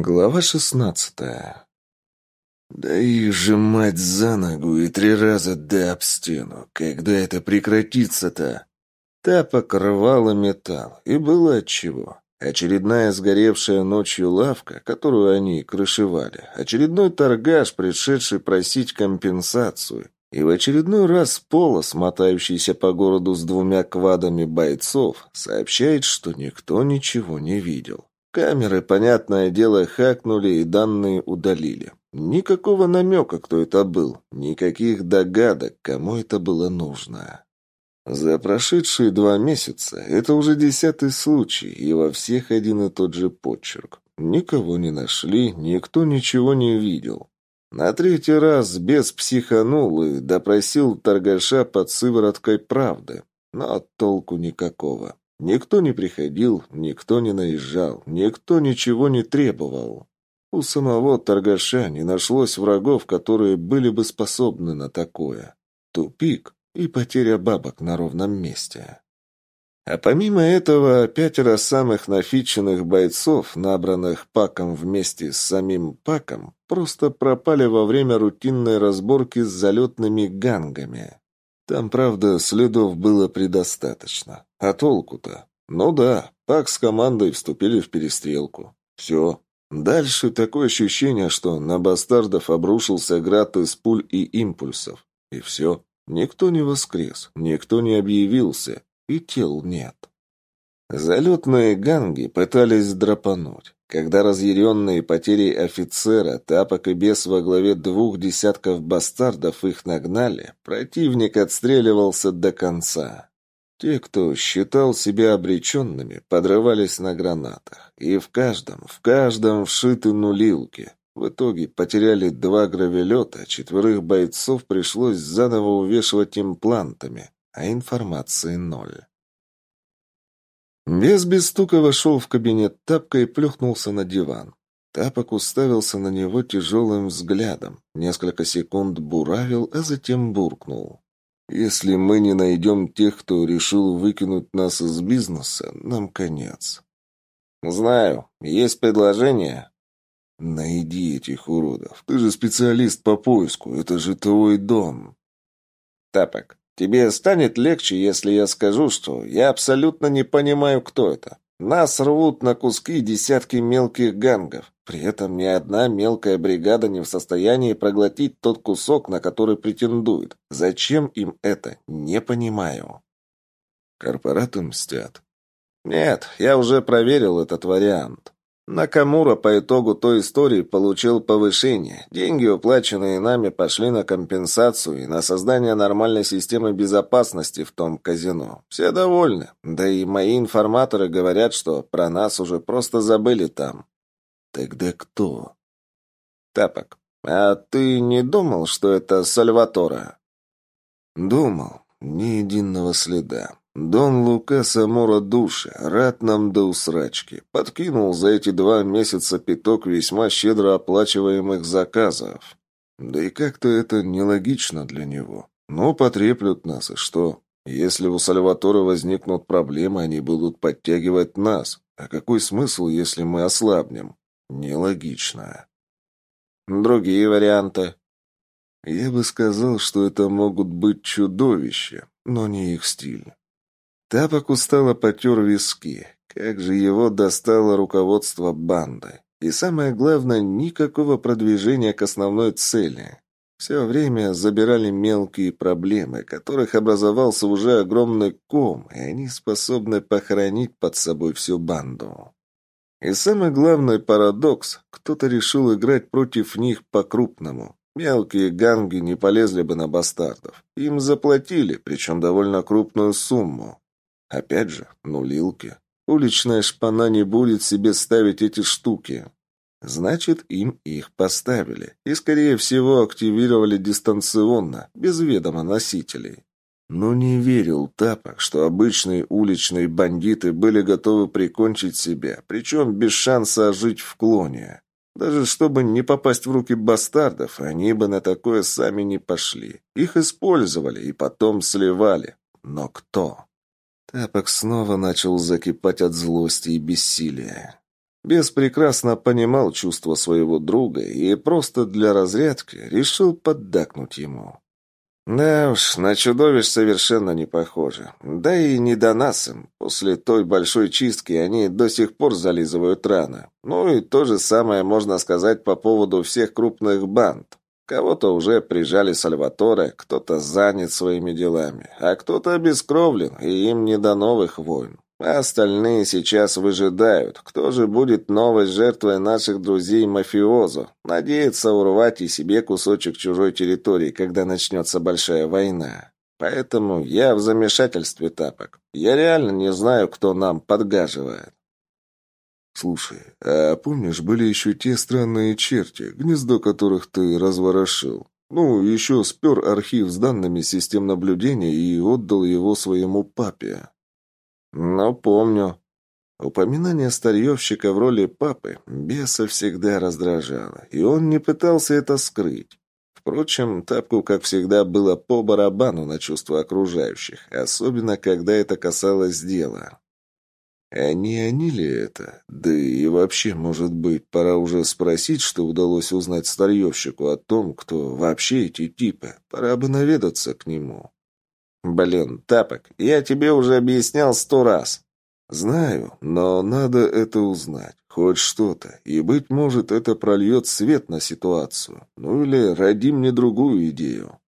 Глава шестнадцатая. «Да их же мать за ногу и три раза да об стену. Когда это прекратится-то?» Тапок рвал и металл, и было отчего. Очередная сгоревшая ночью лавка, которую они крышевали, очередной торгаш, пришедший просить компенсацию, и в очередной раз Полос, мотающийся по городу с двумя квадами бойцов, сообщает, что никто ничего не видел. Камеры, понятное дело, хакнули и данные удалили. Никакого намека, кто это был, никаких догадок, кому это было нужно. За прошедшие два месяца это уже десятый случай, и во всех один и тот же почерк. Никого не нашли, никто ничего не видел. На третий раз бес психанул и допросил торгаша под сывороткой правды, но толку никакого. Никто не приходил, никто не наезжал, никто ничего не требовал. У самого торгаша не нашлось врагов, которые были бы способны на такое. Тупик и потеря бабок на ровном месте. А помимо этого, пятеро самых нафиченных бойцов, набранных Паком вместе с самим Паком, просто пропали во время рутинной разборки с залетными гангами. Там, правда, следов было предостаточно. А толку-то? Ну да, Пак с командой вступили в перестрелку. Все. Дальше такое ощущение, что на бастардов обрушился град из пуль и импульсов. И все. Никто не воскрес, никто не объявился, и тел нет. Залетные ганги пытались драпануть. Когда разъяренные потерей офицера, тапок и бес во главе двух десятков бастардов их нагнали, противник отстреливался до конца. Те, кто считал себя обреченными, подрывались на гранатах. И в каждом, в каждом вшиты нулилки. В итоге потеряли два гравелета, четверых бойцов пришлось заново увешивать имплантами, а информации ноль. Без без стука вошел в кабинет Тапка и плюхнулся на диван. Тапок уставился на него тяжелым взглядом, несколько секунд буравил, а затем буркнул. «Если мы не найдем тех, кто решил выкинуть нас из бизнеса, нам конец». «Знаю. Есть предложение?» «Найди этих уродов. Ты же специалист по поиску. Это же твой дом». «Тапок, Тебе станет легче, если я скажу, что я абсолютно не понимаю, кто это. Нас рвут на куски десятки мелких гангов. При этом ни одна мелкая бригада не в состоянии проглотить тот кусок, на который претендует. Зачем им это? Не понимаю. Корпораты мстят. Нет, я уже проверил этот вариант. Накамура по итогу той истории получил повышение. Деньги, уплаченные нами, пошли на компенсацию и на создание нормальной системы безопасности в том казино. Все довольны. Да и мои информаторы говорят, что про нас уже просто забыли там. Тогда кто? Тапок, а ты не думал, что это Сальватора? Думал. Ни единого следа. Дон Лука Самора Душа, рад нам до усрачки, подкинул за эти два месяца пяток весьма щедро оплачиваемых заказов. Да и как-то это нелогично для него. Но потреплют нас, и что? Если у Сальватора возникнут проблемы, они будут подтягивать нас. А какой смысл, если мы ослабнем? Нелогично. Другие варианты. Я бы сказал, что это могут быть чудовища, но не их стиль. Тапок устало потер виски. Как же его достало руководство банды. И самое главное, никакого продвижения к основной цели. Все время забирали мелкие проблемы, которых образовался уже огромный ком, и они способны похоронить под собой всю банду. И самый главный парадокс – кто-то решил играть против них по-крупному. Мелкие ганги не полезли бы на бастардов. Им заплатили, причем довольно крупную сумму. Опять же, нулилки. Уличная шпана не будет себе ставить эти штуки. Значит, им их поставили. И, скорее всего, активировали дистанционно, без ведома носителей. Но не верил Тапок, что обычные уличные бандиты были готовы прикончить себя, причем без шанса жить в клоне. Даже чтобы не попасть в руки бастардов, они бы на такое сами не пошли. Их использовали и потом сливали. Но кто? Тапок снова начал закипать от злости и бессилия. Бес прекрасно понимал чувства своего друга и просто для разрядки решил поддакнуть ему. Да уж, на чудовищ совершенно не похоже. Да и не до нас им. После той большой чистки они до сих пор зализывают раны. Ну и то же самое можно сказать по поводу всех крупных банд. Кого-то уже прижали Сальваторе, кто-то занят своими делами, а кто-то обескровлен, и им не до новых войн. А остальные сейчас выжидают, кто же будет новой жертвой наших друзей-мафиозо. Надеется урвать и себе кусочек чужой территории, когда начнется большая война. Поэтому я в замешательстве тапок. Я реально не знаю, кто нам подгаживает. Слушай, а помнишь, были еще те странные черти, гнездо которых ты разворошил? Ну, еще спер архив с данными систем наблюдения и отдал его своему папе. «Ну, помню». Упоминание старьевщика в роли папы беса всегда раздражало, и он не пытался это скрыть. Впрочем, Тапку, как всегда, было по барабану на чувства окружающих, особенно когда это касалось дела. А не они ли это? Да и вообще, может быть, пора уже спросить, что удалось узнать старьевщику о том, кто вообще эти типы. Пора бы наведаться к нему. «Блин, Тапок, я тебе уже объяснял сто раз». «Знаю, но надо это узнать. Хоть что-то. И, быть может, это прольет свет на ситуацию. Ну или роди мне другую идею».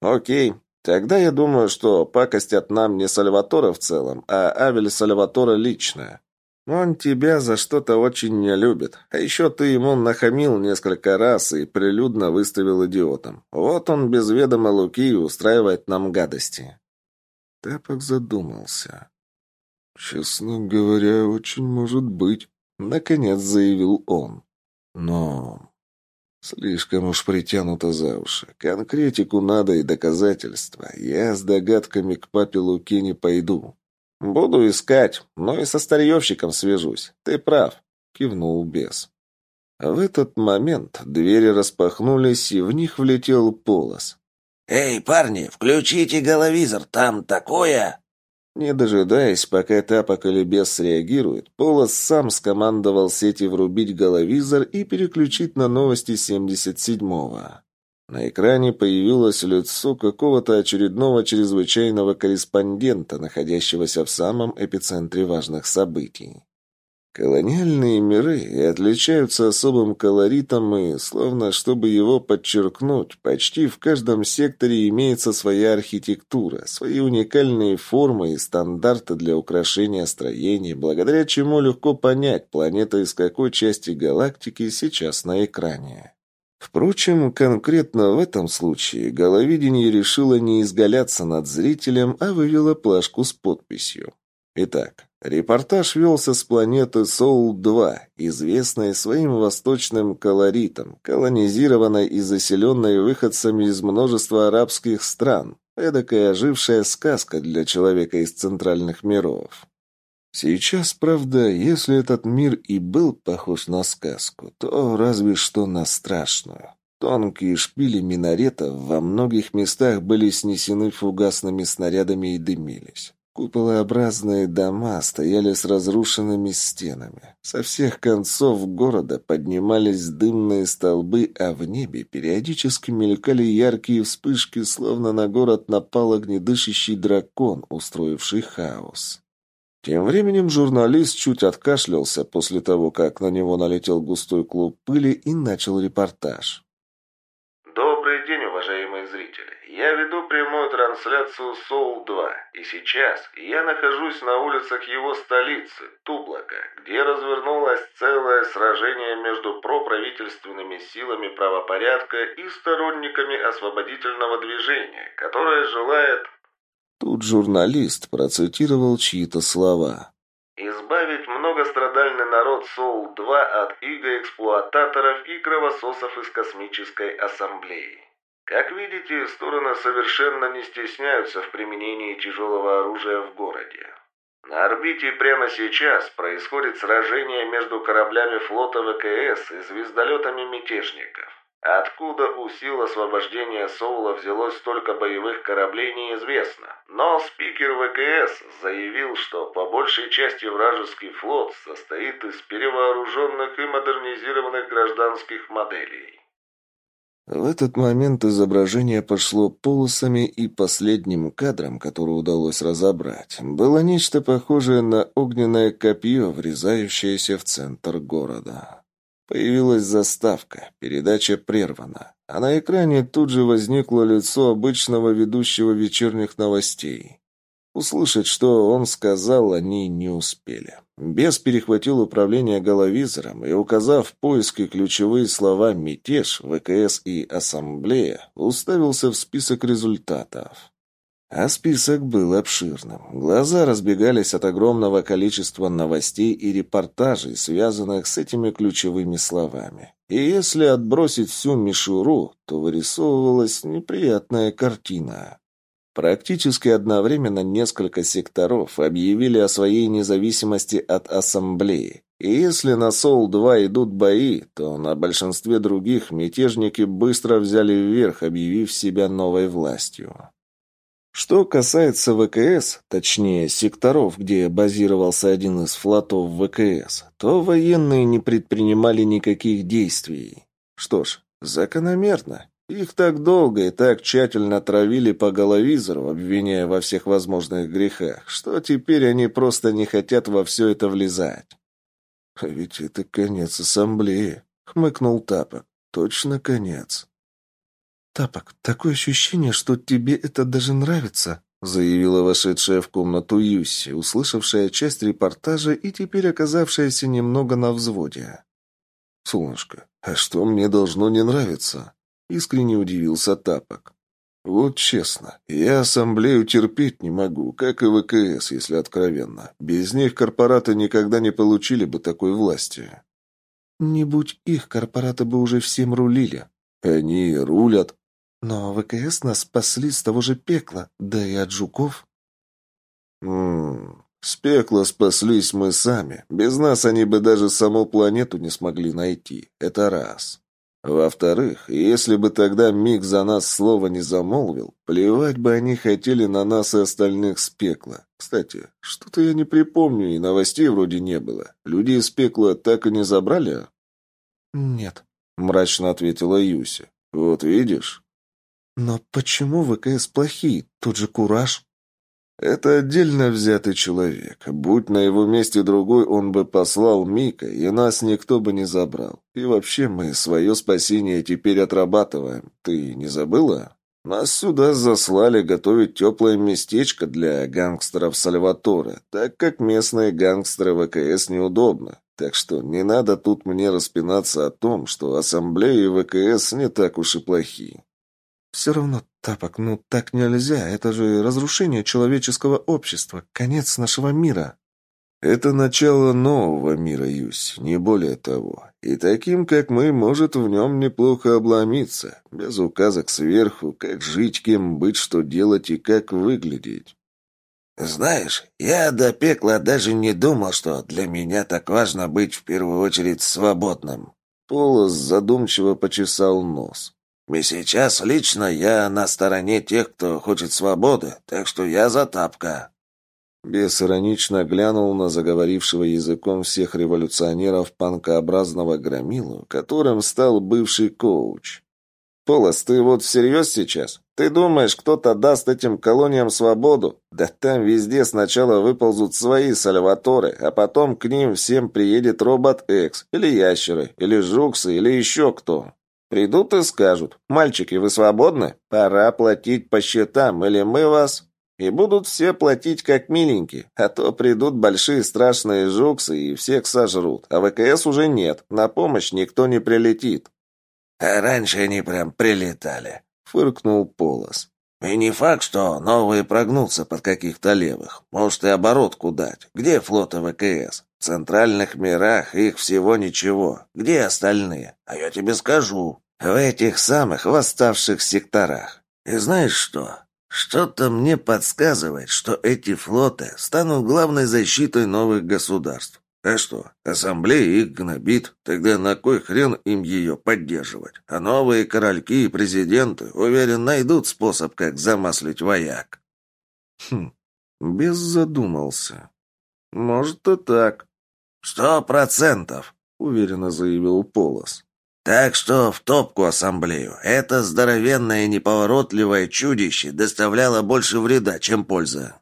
«Окей. Тогда я думаю, что пакостят нам не Сальватора в целом, а Авель Сальватора лично. Он тебя за что-то очень не любит. А еще ты ему нахамил несколько раз и прилюдно выставил идиотом. Вот он без ведома Луки устраивает нам гадости». Тапок задумался. «Честно говоря, очень может быть», — наконец заявил он. «Но слишком уж притянуто за уши. Конкретику надо и доказательства. Я с догадками к папе Луки не пойду». «Буду искать, но и со старьевщиком свяжусь. Ты прав», — кивнул бес. В этот момент двери распахнулись, и в них влетел полос. «Эй, парни, включите головизор, там такое!» Не дожидаясь, пока Тапок или Бес среагирует, Полос сам скомандовал сети врубить головизор и переключить на новости 77-го. На экране появилось лицо какого-то очередного чрезвычайного корреспондента, находящегося в самом эпицентре важных событий. Колониальные миры отличаются особым колоритом и, словно чтобы его подчеркнуть, почти в каждом секторе имеется своя архитектура, свои уникальные формы и стандарты для украшения строений, благодаря чему легко понять, планета из какой части галактики сейчас на экране. Впрочем, конкретно в этом случае головидение решило не изгаляться над зрителем, а вывело плашку с подписью. Итак, репортаж велся с планеты Соул-2, известной своим восточным колоритом, колонизированной и заселенной выходцами из множества арабских стран, эдакая ожившая сказка для человека из центральных миров. Сейчас, правда, если этот мир и был похож на сказку, то разве что на страшную. Тонкие шпили минаретов во многих местах были снесены фугасными снарядами и дымились. Куполообразные дома стояли с разрушенными стенами. Со всех концов города поднимались дымные столбы, а в небе периодически мелькали яркие вспышки, словно на город напал огнедышащий дракон, устроивший хаос. Тем временем журналист чуть откашлялся после того, как на него налетел густой клуб пыли и начал репортаж. Добрый день, уважаемые зрители. Я веду прямую трансляцию Соул-2, и сейчас я нахожусь на улицах его столицы, Тублака, где развернулось целое сражение между проправительственными силами правопорядка и сторонниками освободительного движения, которое желает Тут журналист процитировал чьи-то слова. «Избавить многострадальный народ Соул-2 от иго-эксплуататоров и кровососов из Космической Ассамблеи. Как видите, стороны совершенно не стесняются в применении тяжелого оружия в городе. На орбите прямо сейчас происходит сражение между кораблями флота ВКС и звездолетами мятежников. Откуда у сил освобождения Соула взялось столько боевых кораблей, неизвестно. Но спикер ВКС заявил, что по большей части вражеский флот состоит из перевооруженных и модернизированных гражданских моделей. В этот момент изображение пошло полосами, и последним кадром, который удалось разобрать, было нечто похожее на огненное копье, врезающееся в центр города. Появилась заставка, передача прервана, а на экране тут же возникло лицо обычного ведущего вечерних новостей. Услышать, что он сказал, они не успели. Бес перехватил управление головизором и, указав в поиске ключевые слова «мятеж», «ВКС» и «Ассамблея», уставился в список результатов. А список был обширным. Глаза разбегались от огромного количества новостей и репортажей, связанных с этими ключевыми словами. И если отбросить всю мишуру, то вырисовывалась неприятная картина. Практически одновременно несколько секторов объявили о своей независимости от Ассамблеи. И если на Сол-2 идут бои, то на большинстве других мятежники быстро взяли вверх, объявив себя новой властью. Что касается ВКС, точнее секторов, где базировался один из флотов ВКС, то военные не предпринимали никаких действий. Что ж, закономерно. Их так долго и так тщательно травили по головизору, обвиняя во всех возможных грехах, что теперь они просто не хотят во все это влезать. «А ведь это конец ассамблеи», — хмыкнул Тапок. «Точно конец». «Тапок, такое ощущение, что тебе это даже нравится», заявила вошедшая в комнату Юси, услышавшая часть репортажа и теперь оказавшаяся немного на взводе. «Солнышко, а что мне должно не нравиться?» Искренне удивился Тапок. Вот честно, я ассамблею терпеть не могу, как и ВКС, если откровенно. Без них корпораты никогда не получили бы такой власти. Не будь их, корпораты бы уже всем рулили. Они рулят. Но ВКС нас спасли с того же пекла, да и от жуков. Ммм, с пекла спаслись мы сами. Без нас они бы даже саму планету не смогли найти. Это раз. Во-вторых, если бы тогда Миг за нас слова не замолвил, плевать бы они хотели на нас и остальных с пекла. Кстати, что-то я не припомню, и новостей вроде не было. Люди из пекла так и не забрали? Нет, мрачно ответила Юся. Вот видишь? Но почему ВКС плохие? Тот же Кураж. Это отдельно взятый человек. Будь на его месте другой, он бы послал Мика, и нас никто бы не забрал. И вообще мы свое спасение теперь отрабатываем. Ты не забыла? Нас сюда заслали готовить теплое местечко для гангстеров Сальваторе, так как местные гангстеры ВКС неудобно. Так что не надо тут мне распинаться о том, что ассамблеи ВКС не так уж и плохие. Все равно, Тапок, ну так нельзя. Это же разрушение человеческого общества, конец нашего мира. Это начало нового мира, Юсь, не более того. И таким, как мы, может в нем неплохо обломиться. Без указок сверху, как жить, кем быть, что делать и как выглядеть. Знаешь, я до пекла даже не думал, что для меня так важно быть в первую очередь свободным. Полос задумчиво почесал нос. И сейчас лично я на стороне тех, кто хочет свободы, так что я за тапка». Бес иронично глянул на заговорившего языком всех революционеров панкообразного громилу, которым стал бывший коуч. «Полос, ты вот всерьез сейчас? Ты думаешь, кто-то даст этим колониям свободу? Да там везде сначала выползут свои сальваторы, а потом к ним всем приедет робот-экс, или ящеры, или жуксы, или еще кто. Придут и скажут, мальчики, вы свободны? Пора платить по счетам, или мы вас... И будут все платить как миленькие, а то придут большие страшные жуксы и всех сожрут, а ВКС уже нет, на помощь никто не прилетит. А раньше они прям прилетали, фыркнул Полос. И не факт, что новые прогнутся под каких-то левых. Может и оборотку дать. Где флоты ВКС? В центральных мирах их всего ничего. Где остальные? А я тебе скажу. В этих самых восставших секторах. И знаешь что? Что-то мне подсказывает, что эти флоты станут главной защитой новых государств. А что, ассамблея их гнобит, тогда на кой хрен им ее поддерживать? А новые корольки и президенты, уверен, найдут способ, как замаслить вояк. Хм, без задумался. Может и так. Сто процентов, уверенно заявил Полос. Так что в топку ассамблею. Это здоровенное неповоротливое чудище доставляло больше вреда, чем пользы.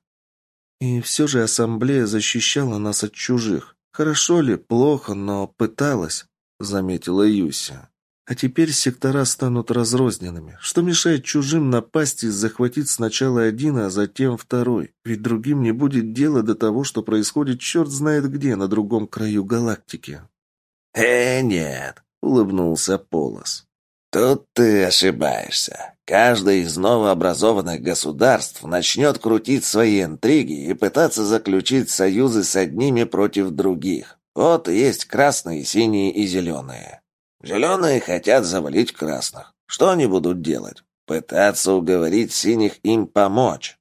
И все же ассамблея защищала нас от чужих. «Хорошо ли, плохо, но пыталась», — заметила Юся. «А теперь сектора станут разрозненными. Что мешает чужим напасть и захватить сначала один, а затем второй? Ведь другим не будет дела до того, что происходит черт знает где, на другом краю галактики». «Э, нет», — улыбнулся Полос. «Тут ты ошибаешься. Каждое из новообразованных государств начнет крутить свои интриги и пытаться заключить союзы с одними против других. Вот есть красные, синие и зеленые. Зеленые хотят завалить красных. Что они будут делать? Пытаться уговорить синих им помочь.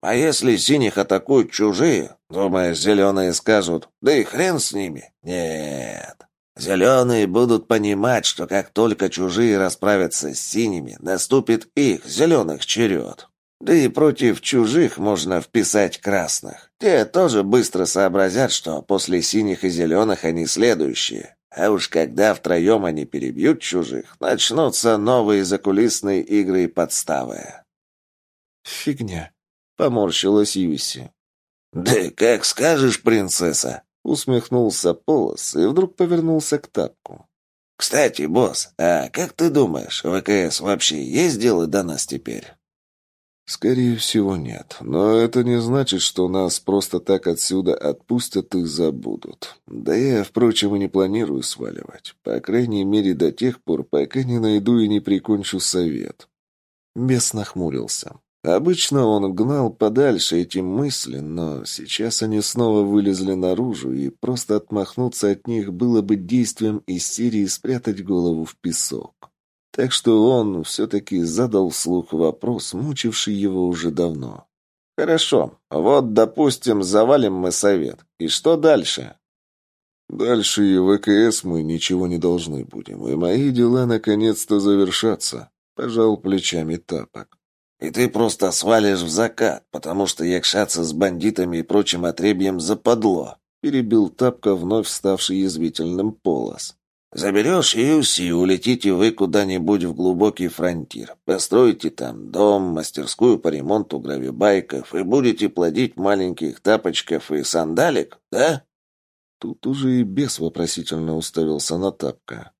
А если синих атакуют чужие, думаешь, зеленые скажут, да и хрен с ними? Нет. Зеленые будут понимать, что как только чужие расправятся с синими, наступит их, зеленых, черед. Да и против чужих можно вписать красных. Те тоже быстро сообразят, что после синих и зеленых они следующие. А уж когда втроем они перебьют чужих, начнутся новые закулисные игры и подставы. «Фигня», — поморщилась Юси. «Да как скажешь, принцесса», Усмехнулся Полос и вдруг повернулся к тапку. «Кстати, босс, а как ты думаешь, ВКС вообще есть дело до нас теперь?» «Скорее всего, нет. Но это не значит, что нас просто так отсюда отпустят и забудут. Да я, впрочем, и не планирую сваливать. По крайней мере, до тех пор, пока не найду и не прикончу совет». Бес нахмурился. Обычно он гнал подальше эти мысли, но сейчас они снова вылезли наружу, и просто отмахнуться от них было бы действием из серии спрятать голову в песок. Так что он все-таки задал вслух вопрос, мучивший его уже давно. «Хорошо, вот, допустим, завалим мы совет. И что дальше?» «Дальше и ВКС мы ничего не должны будем, и мои дела наконец-то завершатся», — пожал плечами Тапок. И ты просто свалишь в закат, потому что якшаться с бандитами и прочим отребьем западло», — перебил Тапка вновь ставший язвительным полос. «Заберешь Юси и улетите вы куда-нибудь в глубокий фронтир. Построите там дом, мастерскую по ремонту гравибайков и будете плодить маленьких тапочков и сандалик, да?» Тут уже и бес вопросительно уставился на Тапка.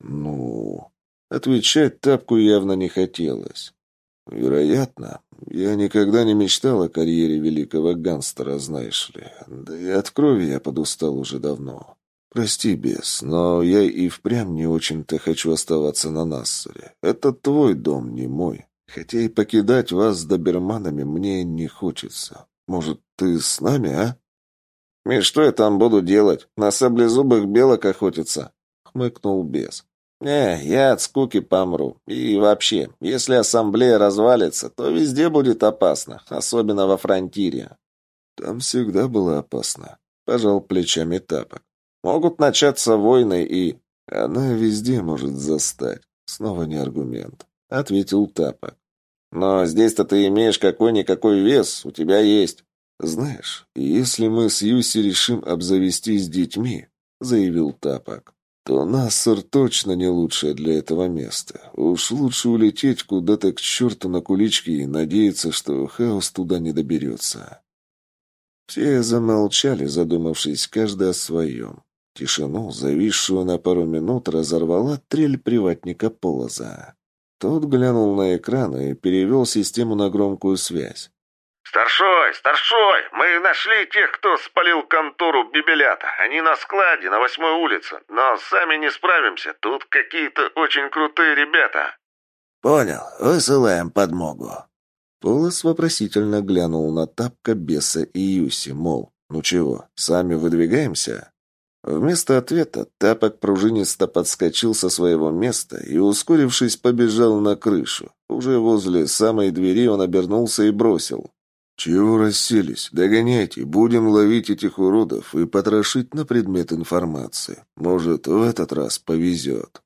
«Ну...» Отвечать Тапку явно не хотелось. Вероятно. Я никогда не мечтал о карьере великого гангстера, знаешь ли. Да и от крови я подустал уже давно. Прости, бес, но я и впрямь не очень-то хочу оставаться на Нассере. Это твой дом, не мой. Хотя и покидать вас с доберманами мне не хочется. Может, ты с нами, а? «И что я там буду делать? На саблезубых белок охотиться?» — хмыкнул бес. «Не, я от скуки помру. И вообще, если ассамблея развалится, то везде будет опасно, особенно во фронтире». «Там всегда было опасно», — пожал плечами Тапок. «Могут начаться войны и...» «Она везде может застать. Снова не аргумент», — ответил Тапок. «Но здесь-то ты имеешь какой-никакой вес, у тебя есть». «Знаешь, если мы с Юси решим обзавестись детьми», — заявил Тапок, то Нассер точно не лучшее для этого места. Уж лучше улететь куда-то к черту на куличке и надеяться, что хаос туда не доберется. Все замолчали, задумавшись каждый о своем. Тишину, зависшую на пару минут, разорвала трель приватника Полоза. Тот глянул на экран и перевел систему на громкую связь. «Старшой! Старшой! Мы нашли тех, кто спалил контору Бибелята. Они на складе, на восьмой улице. Но сами не справимся. Тут какие-то очень крутые ребята». «Понял. Высылаем подмогу». Полос вопросительно глянул на Тапка, Беса и Юси, мол, ну чего, сами выдвигаемся? Вместо ответа Тапок пружинисто подскочил со своего места и, ускорившись, побежал на крышу. Уже возле самой двери он обернулся и бросил. «Чего расселись? Догоняйте, будем ловить этих уродов и потрошить на предмет информации. Может, в этот раз повезет».